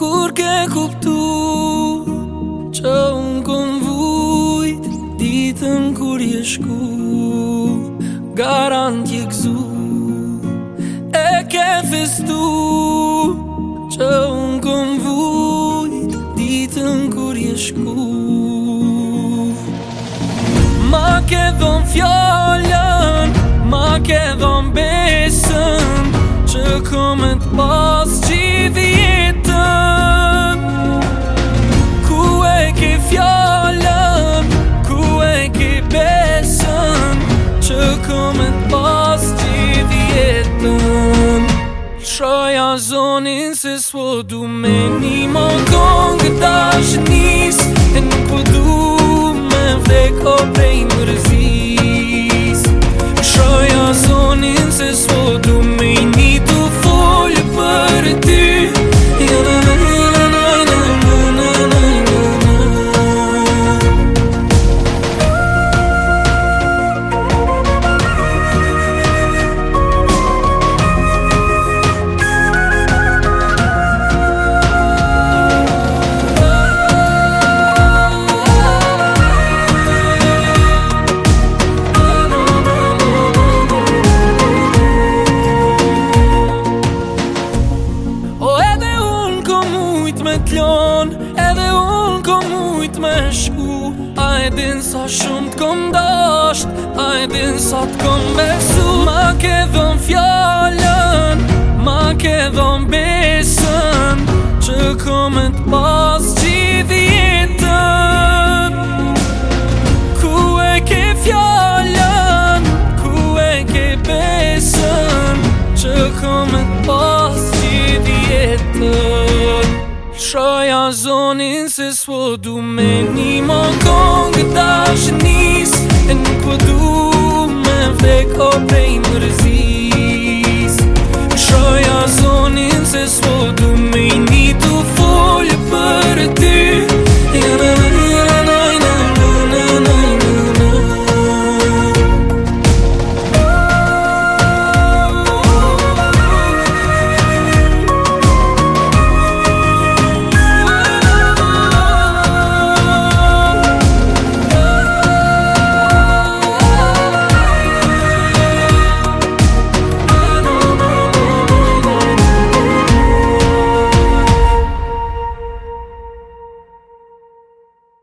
kur ke kuptu Që unë kom vujt Ditën kur je shku Garant je këzu E ke festu Që unë kom vujt Ditën kur je shku Ma ke dhëm fjallën Ma ke dhëm besën Që kom e të pasë Zonin se s'o du me një më gëngë t'a mujt me t'lon Edhe unë kom mujt me shku A e din sa shumë t'kom dasht A e din sa t'kom besu Ma ke dhëm fjallën Ma ke dhëm besën Që kom e t'pas gjithi Come and pass you the ether shoja zonin se s'po du me një më kongë